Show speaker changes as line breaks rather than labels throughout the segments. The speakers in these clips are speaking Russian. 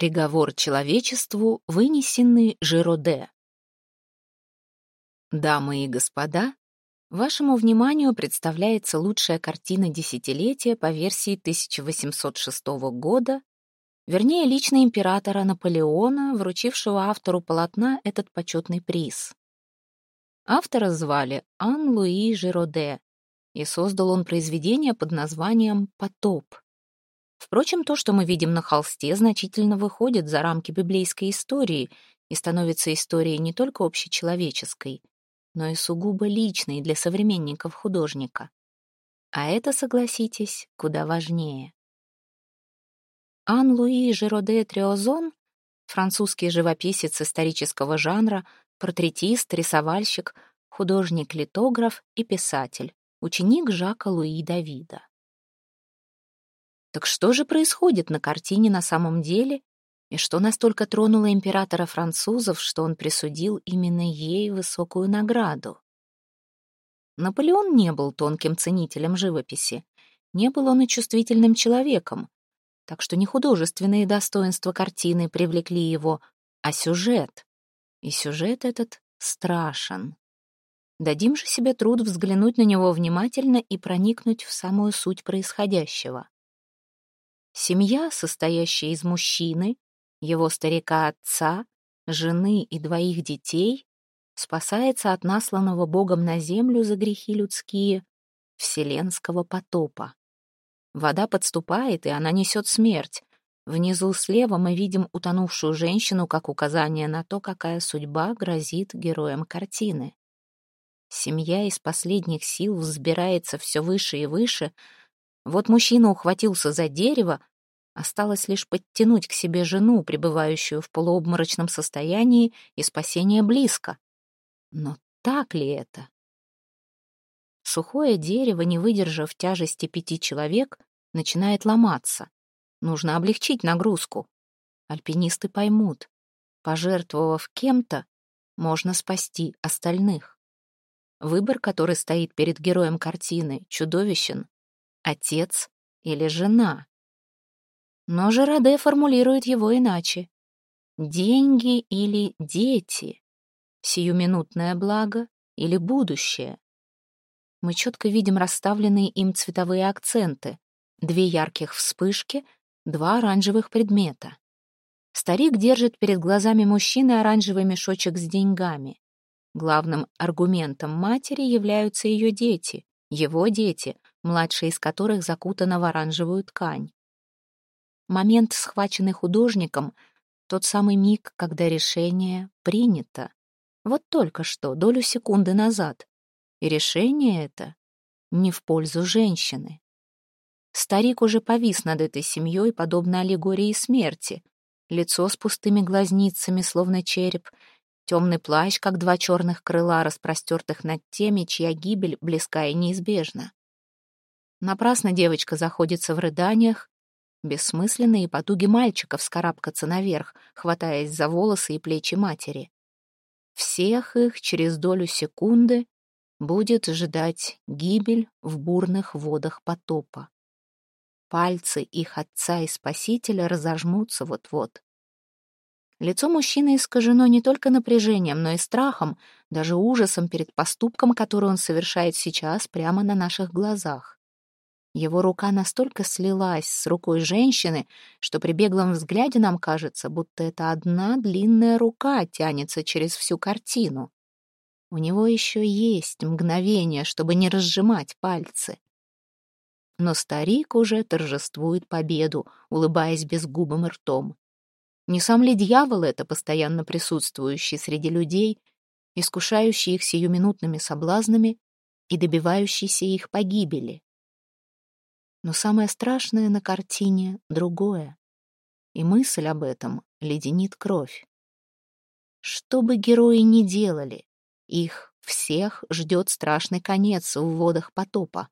Приговор человечеству, вынесенный Жироде. Дамы и господа, вашему вниманию представляется лучшая картина десятилетия по версии 1806 года, вернее, лично императора Наполеона, вручившего автору полотна этот почетный приз. Автора звали Ан-Луи Жироде, и создал он произведение под названием «Потоп». Впрочем, то, что мы видим на холсте, значительно выходит за рамки библейской истории и становится историей не только общечеловеческой, но и сугубо личной для современников художника. А это, согласитесь, куда важнее. Ан-Луи Жероде Триозон, французский живописец исторического жанра, портретист, рисовальщик, художник-литограф и писатель, ученик Жака Луи Давида. Так что же происходит на картине на самом деле, и что настолько тронуло императора французов, что он присудил именно ей высокую награду? Наполеон не был тонким ценителем живописи, не был он и чувствительным человеком, так что не художественные достоинства картины привлекли его, а сюжет. И сюжет этот страшен. Дадим же себе труд взглянуть на него внимательно и проникнуть в самую суть происходящего. Семья, состоящая из мужчины, его старика-отца, жены и двоих детей, спасается от насланного Богом на землю за грехи людские вселенского потопа. Вода подступает, и она несет смерть. Внизу слева мы видим утонувшую женщину как указание на то, какая судьба грозит героям картины. Семья из последних сил взбирается все выше и выше — вот мужчина ухватился за дерево, осталось лишь подтянуть к себе жену, пребывающую в полуобморочном состоянии, и спасение близко. Но так ли это? Сухое дерево, не выдержав тяжести пяти человек, начинает ломаться. Нужно облегчить нагрузку. Альпинисты поймут. Пожертвовав кем-то, можно спасти остальных. Выбор, который стоит перед героем картины, чудовищен отец или жена. Но Жераде формулирует его иначе. Деньги или дети, сиюминутное благо или будущее. Мы четко видим расставленные им цветовые акценты, две ярких вспышки, два оранжевых предмета. Старик держит перед глазами мужчины оранжевый мешочек с деньгами. Главным аргументом матери являются ее дети, его дети, младшая из которых закутана в оранжевую ткань. Момент, схваченный художником, тот самый миг, когда решение принято. Вот только что, долю секунды назад. И решение это не в пользу женщины. Старик уже повис над этой семьей, подобно аллегории смерти. Лицо с пустыми глазницами, словно череп, темный плащ, как два черных крыла, распростертых над теми, чья гибель близка и неизбежна. Напрасно девочка заходится в рыданиях. Бессмысленные потуги мальчика вскарабкаться наверх, хватаясь за волосы и плечи матери. Всех их через долю секунды будет ждать гибель в бурных водах потопа. Пальцы их отца и спасителя разожмутся вот-вот. Лицо мужчины искажено не только напряжением, но и страхом, даже ужасом перед поступком, который он совершает сейчас прямо на наших глазах. Его рука настолько слилась с рукой женщины, что при беглом взгляде нам кажется, будто это одна длинная рука тянется через всю картину. У него еще есть мгновение, чтобы не разжимать пальцы. Но старик уже торжествует победу, улыбаясь безгубым ртом. Не сам ли дьявол это, постоянно присутствующий среди людей, искушающий их сиюминутными соблазнами и добивающийся их погибели? Но самое страшное на картине — другое. И мысль об этом леденит кровь. Что бы герои ни делали, их всех ждет страшный конец в водах потопа.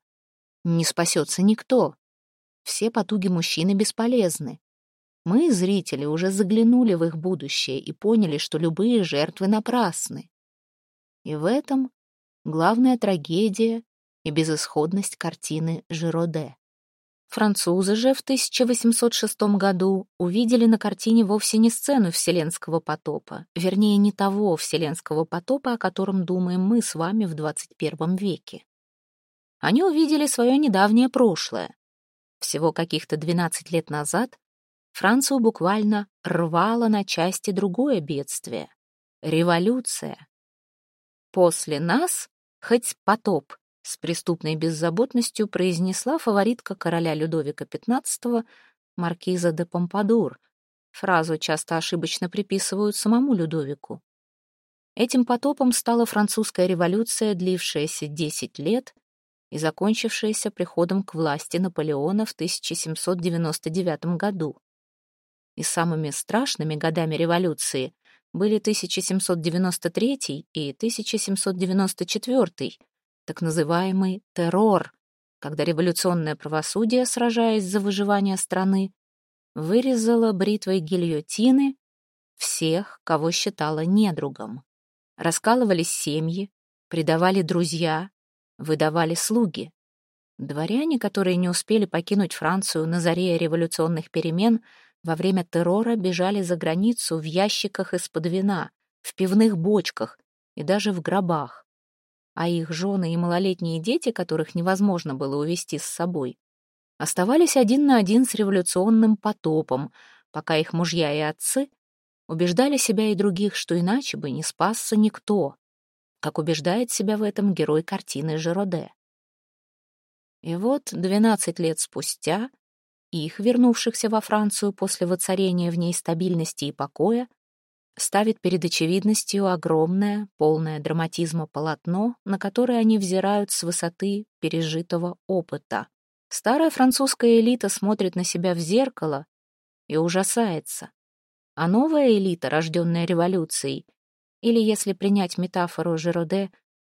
Не спасется никто. Все потуги мужчины бесполезны. Мы, зрители, уже заглянули в их будущее и поняли, что любые жертвы напрасны. И в этом главная трагедия и безысходность картины Жироде. Французы же в 1806 году увидели на картине вовсе не сцену вселенского потопа, вернее, не того вселенского потопа, о котором думаем мы с вами в 21 веке. Они увидели свое недавнее прошлое. Всего каких-то 12 лет назад Францию буквально рвало на части другое бедствие — революция. После нас хоть потоп, с преступной беззаботностью произнесла фаворитка короля Людовика XV маркиза де Помпадур. Фразу часто ошибочно приписывают самому Людовику. Этим потопом стала французская революция, длившаяся 10 лет и закончившаяся приходом к власти Наполеона в 1799 году. И самыми страшными годами революции были 1793 и 1794, так называемый террор, когда революционное правосудие, сражаясь за выживание страны, вырезало бритвой гильотины всех, кого считала недругом. Раскалывались семьи, предавали друзья, выдавали слуги. Дворяне, которые не успели покинуть Францию на заре революционных перемен, во время террора бежали за границу в ящиках из-под вина, в пивных бочках и даже в гробах а их жены и малолетние дети, которых невозможно было увести с собой, оставались один на один с революционным потопом, пока их мужья и отцы убеждали себя и других, что иначе бы не спасся никто, как убеждает себя в этом герой картины Жероде. И вот двенадцать лет спустя их, вернувшихся во Францию после воцарения в ней стабильности и покоя, ставит перед очевидностью огромное, полное драматизма полотно, на которое они взирают с высоты пережитого опыта. Старая французская элита смотрит на себя в зеркало и ужасается. А новая элита, рожденная революцией, или, если принять метафору Жироде,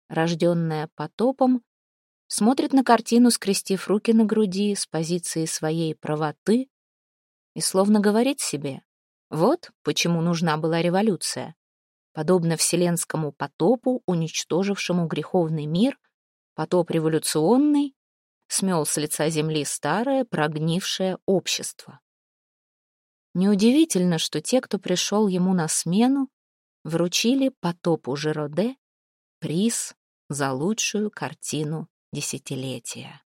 рожденная потопом, смотрит на картину, скрестив руки на груди с позиции своей правоты и словно говорит себе вот почему нужна была революция. Подобно вселенскому потопу, уничтожившему греховный мир, потоп революционный смел с лица земли старое, прогнившее общество. Неудивительно, что те, кто пришел ему на смену, вручили потопу Жироде приз за лучшую картину десятилетия.